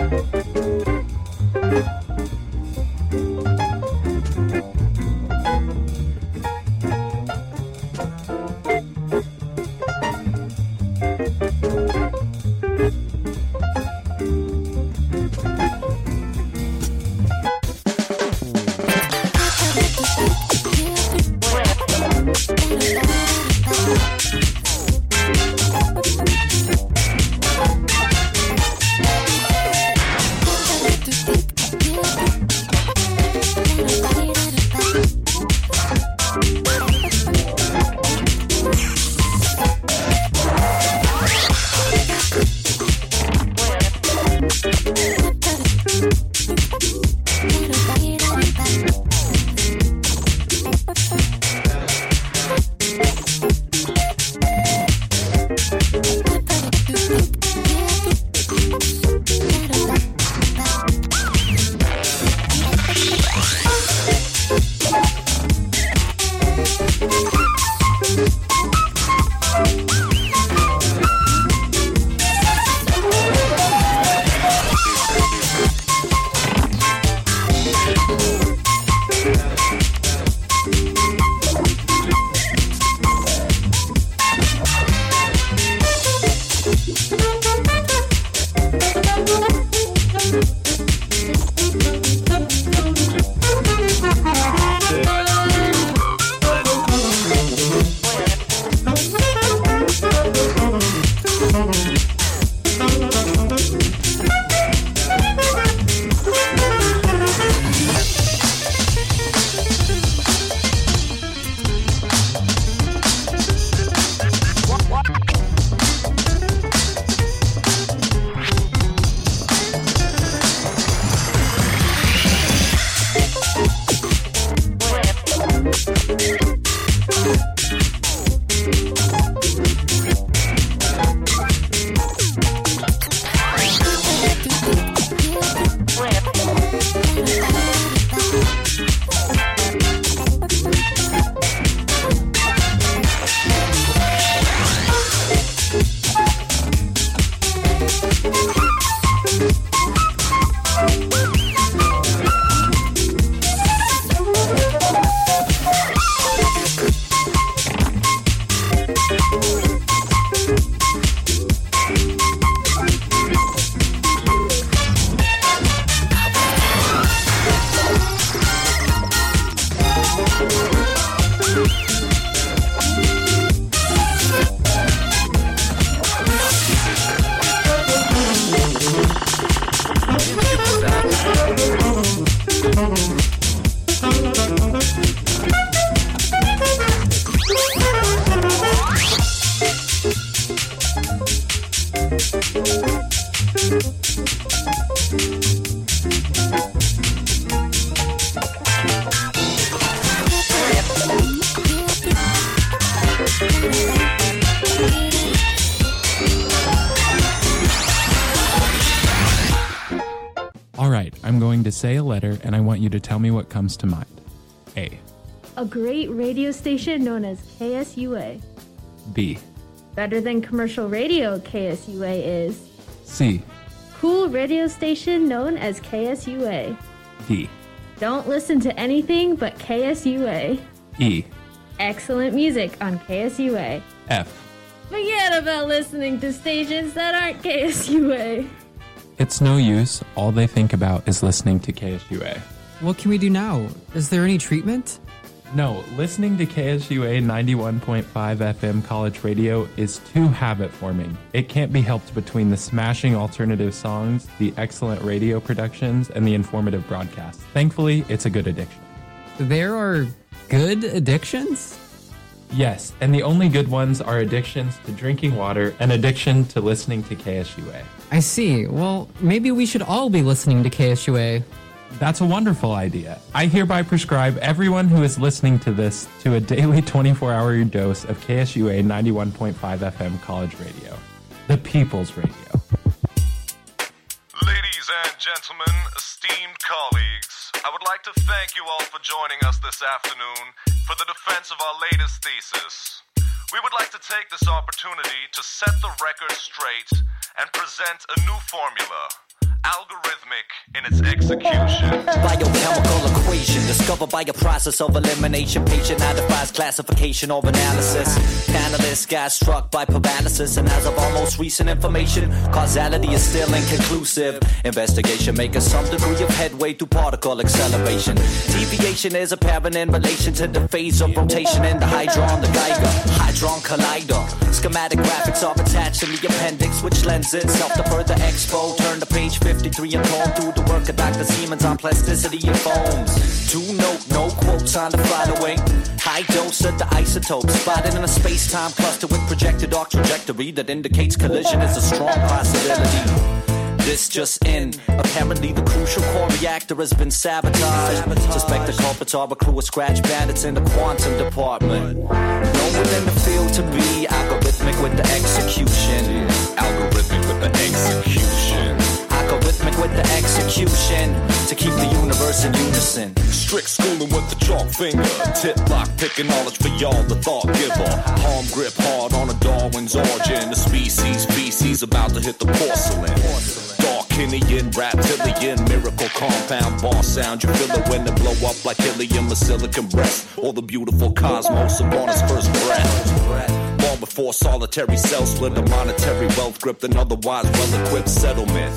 Right, I'm going to say a letter and I want you to tell me what comes to mind. A. A great radio station known as KSUA. B. Better than commercial radio, KSUA is. C. Cool radio station known as KSUA. D. Don't listen to anything but KSUA. E. Excellent music on KSUA. F. Forget about listening to stations that aren't KSUA. It's no use. All they think about is listening to KSUA. What can we do now? Is there any treatment? No, listening to KSUA 91.5 FM college radio is too habit forming. It can't be helped between the smashing alternative songs, the excellent radio productions, and the informative broadcasts. Thankfully, it's a good addiction. There are good addictions? Yes, and the only good ones are addictions to drinking water and addiction to listening to KSUA. I see. Well, maybe we should all be listening to KSUA. That's a wonderful idea. I hereby prescribe everyone who is listening to this to a daily 24 hour dose of KSUA 91.5 FM college radio, the People's Radio. Ladies and gentlemen, esteemed colleagues, I would like to thank you all for joining us this afternoon for the defense of our latest thesis. We would like to take this opportunity to set the record straight and present a new formula algorithmic in its execution. Biochemical equation discovered by a process of elimination. Patient identifies classification or analysis. Analyst got struck by paralysis, and as of almost recent information, causality is still inconclusive. Investigation making some degree of headway through particle acceleration. Deviation is apparent in relation to the phase of rotation in the hadron, the Geiger, hadron collider. Schematic graphics are attached in the appendix, which lends itself to further expo. Turn to page 53 and comb through the work of Dr. Siemens on plasticity and foams. Two note, no quotes on the following. High dose of the isotope, spotted in a space-time cluster with projected arc trajectory that indicates collision is a strong possibility. This just in. Apparently, the crucial core reactor has been sabotaged. Suspect the culprits are a crew of scratch bandits in the quantum department. Known within the field to be algorithmic with the execution. Algorithmic with the execution. Algorithmic with the execution to keep the universe in unison. Strict schooling with the chalk finger. Tip lock picking knowledge for y'all, the thought giver. Palm grip hard on a Darwin's origin. The species, feces about to hit the porcelain. Darkinian, reptilian, miracle compound, boss sound. You feel it when it blow up like helium or silicon breath. Or the beautiful cosmos upon its first breath. Before solitary cells split a monetary wealth gripped an otherwise well equipped settlement.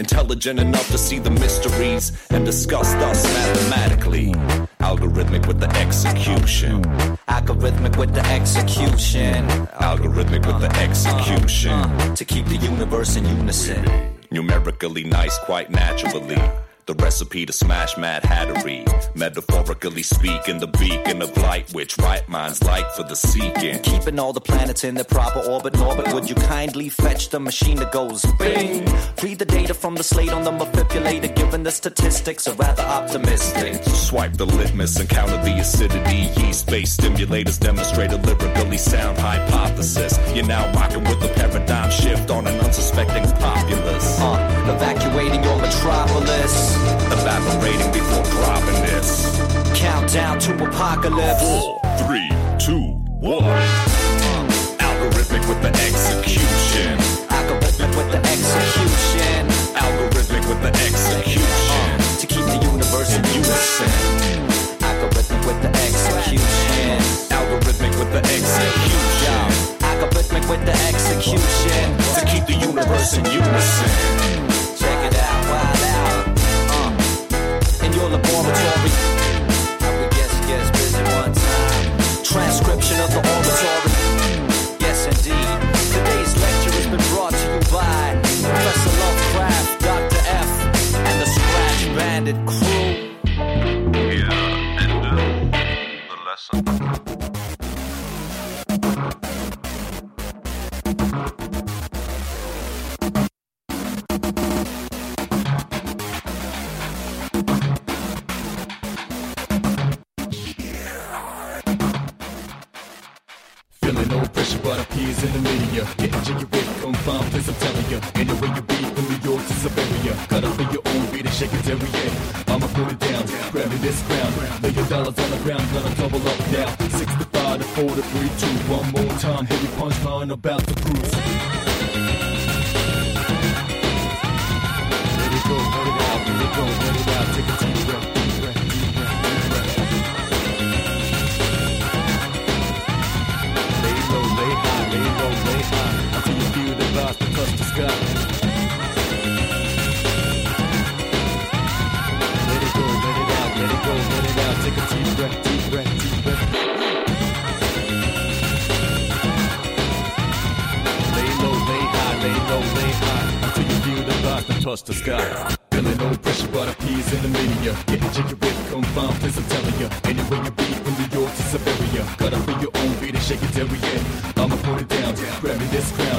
Intelligent enough to see the mysteries and discuss thus mathematically. Algorithmic with the execution. Algorithmic with the execution. Algorithmic with the execution. To keep the universe in unison. Numerically nice, quite naturally. The recipe to smash mad hattery. Metaphorically speaking, the beacon of light, which right minds like for the seeking. Keeping all the planets in their proper orbit. Norbit, would you kindly fetch the machine that goes bing? Read the data from the slate on the manipulator, given the statistics are rather optimistic. Swipe the litmus and counter the acidity. Yeast-based stimulators demonstrate a lyrically sound hypothesis. You're now rocking with the paradigm shift on an unsuspecting populace. Uh, evacuating your metropolis. Evaporating before dropping this. Countdown to apocalypse. Four, three, two, one. Algorithmic with the execution. Algorithmic with the execution. Algorithmic with the execution. Uh, to keep the universe in unison. Algorithmic with the execution. Algorithmic with the execution. Algorithmic with the execution. To keep the universe in unison. The sky Let it go, let it out, let it go, let it out. Take a deep breath, deep breath, deep breath. Lay low, lay high, lay low, lay high. Until you feel the vibes to touch the sky. Feeling no pressure but appears in the media. Getting jiggy with confined place, I'm telling ya. Anywhere you be from New York to Siberia. Got up in your own beat and shake it day I'ma put it down, grab me this crown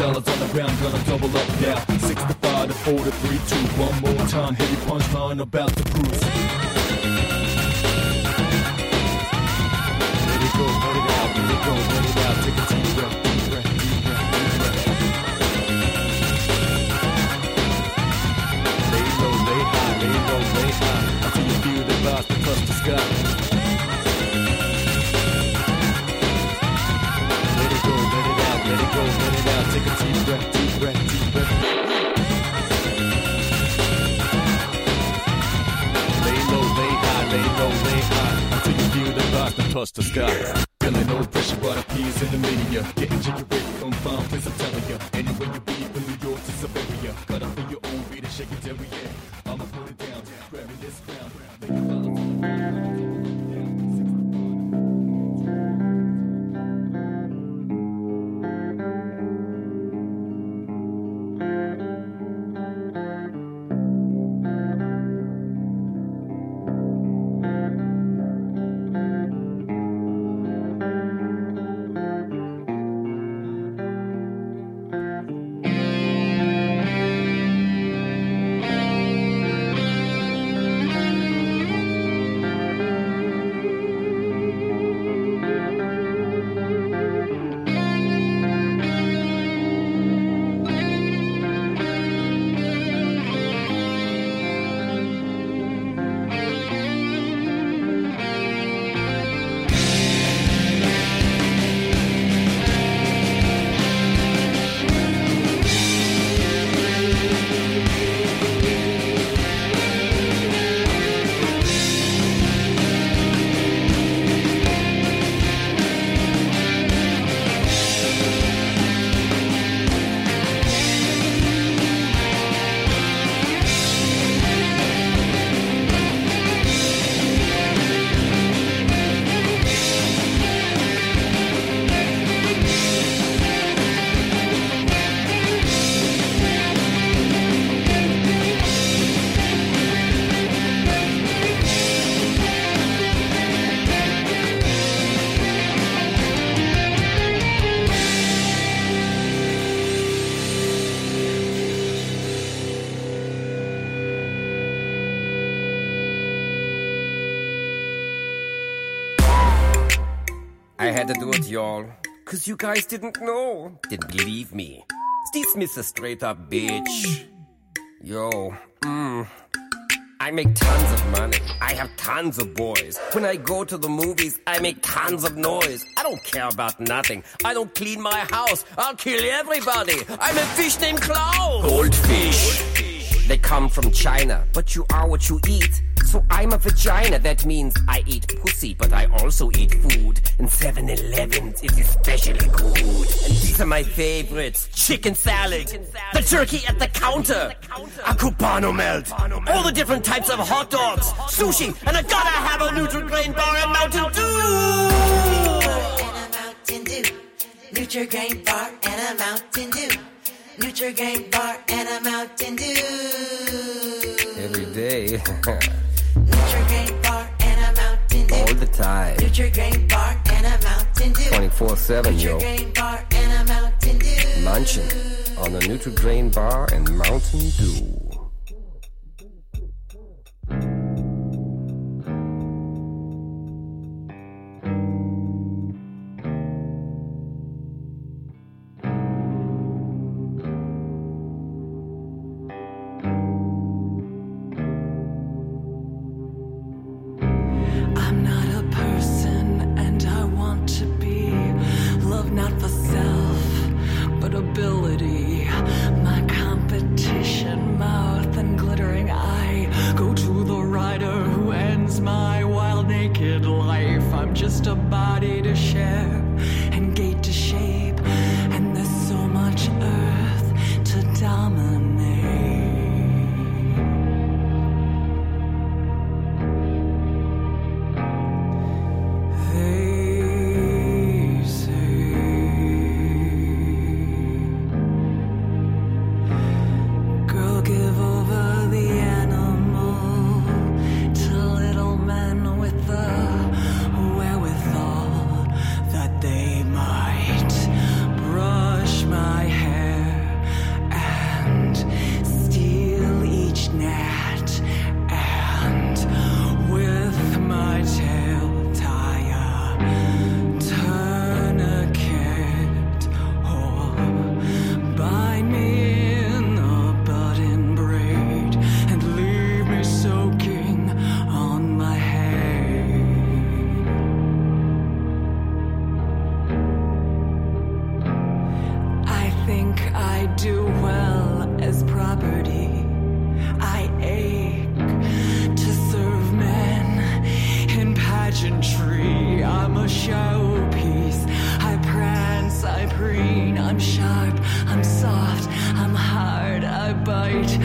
dollars on the ground, gonna double up now. 65 to 4 to 3, 2, one more time. Heavy punch line about to cruise. Let it go, let it out, let it go, let it out Take a deep breath, touch the sky. Feeling no pressure, but a peace in the media. Getting jiggy with come from, please I'm telling ya. Anywhere you be, from New York to Siberia. Got up for your own beat and shake it every Cause you guys didn't know. Didn't believe me. Steve Smith's a straight up bitch. Yo, mmm. I make tons of money. I have tons of boys. When I go to the movies, I make tons of noise. I don't care about nothing. I don't clean my house. I'll kill everybody. I'm a fish named Klaus. Goldfish. They come from China, but you are what you eat. So I'm a vagina. That means I eat pussy, but I also eat food. And 7-Elevens is especially good. And these are my favorites. Chicken salad. The turkey at the counter. A cubano melt. All the different types of hot dogs. Sushi. And I gotta have a Nutri-Grain bar and Mountain Dew. Mountain Dew. Nutri-Grain bar and a Mountain Dew. Nutri-Grain bar and a Mountain Dew. Every day. All the time. Nutri-Grain bar and a Mountain Dew. 24-7, yo. Nutri-Grain bar and a Mountain Dew. Munching on the Nutri-Grain bar and Mountain Dew. pageantry. I'm a showpiece. I prance, I preen, I'm sharp, I'm soft, I'm hard, I bite.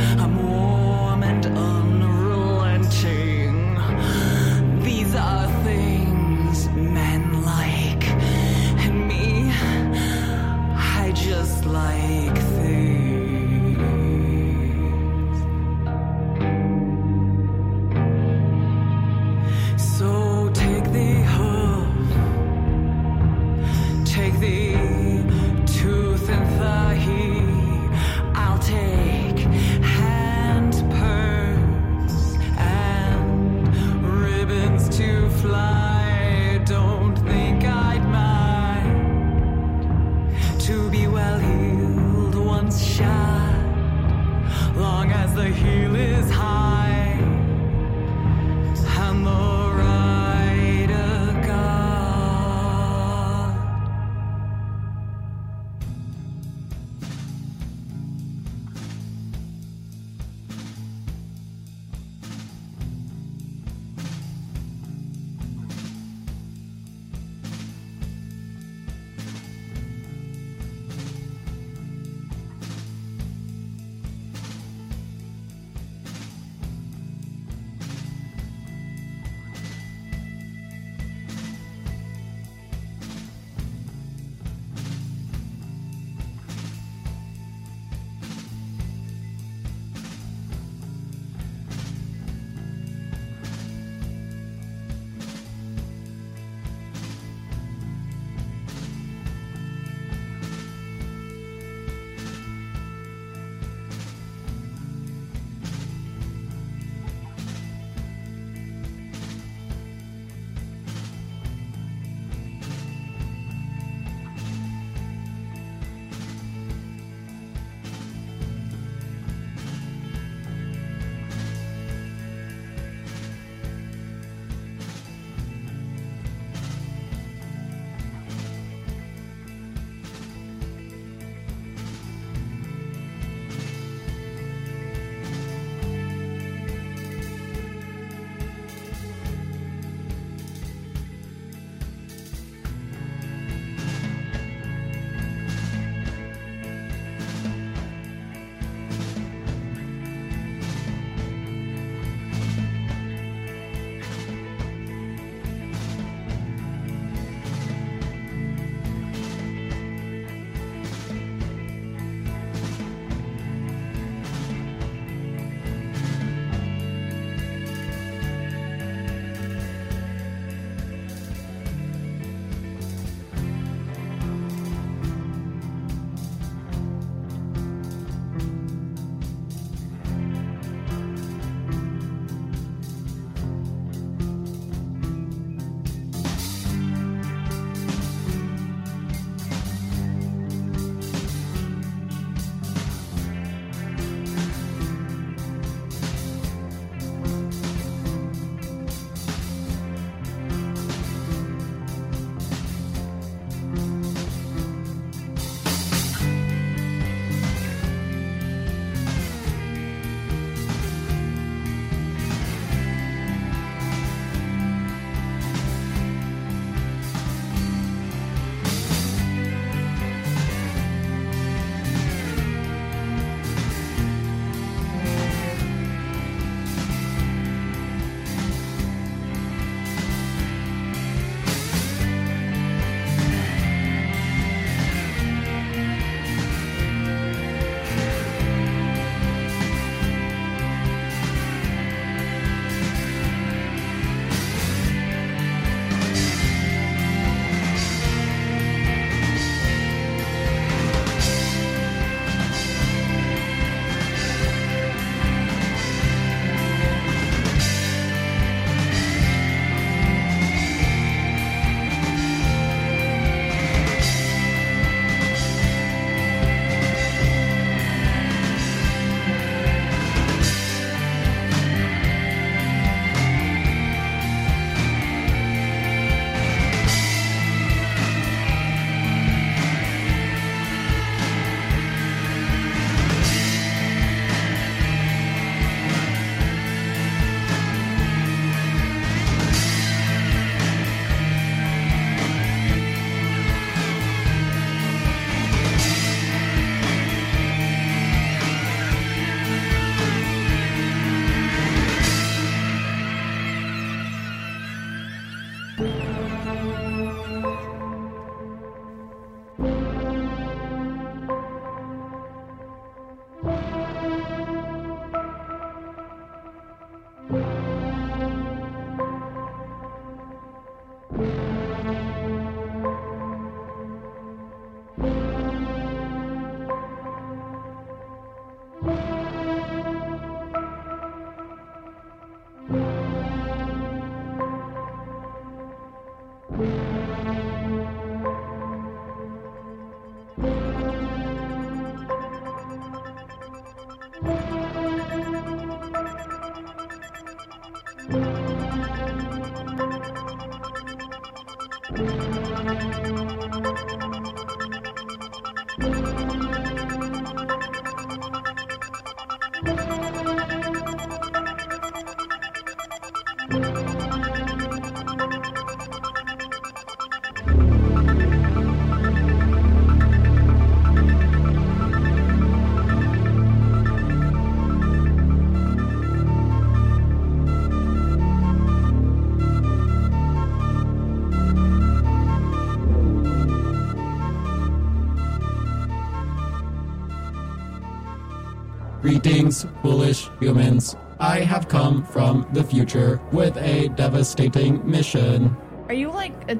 Foolish humans. I have come from the future with a devastating mission. Are you like a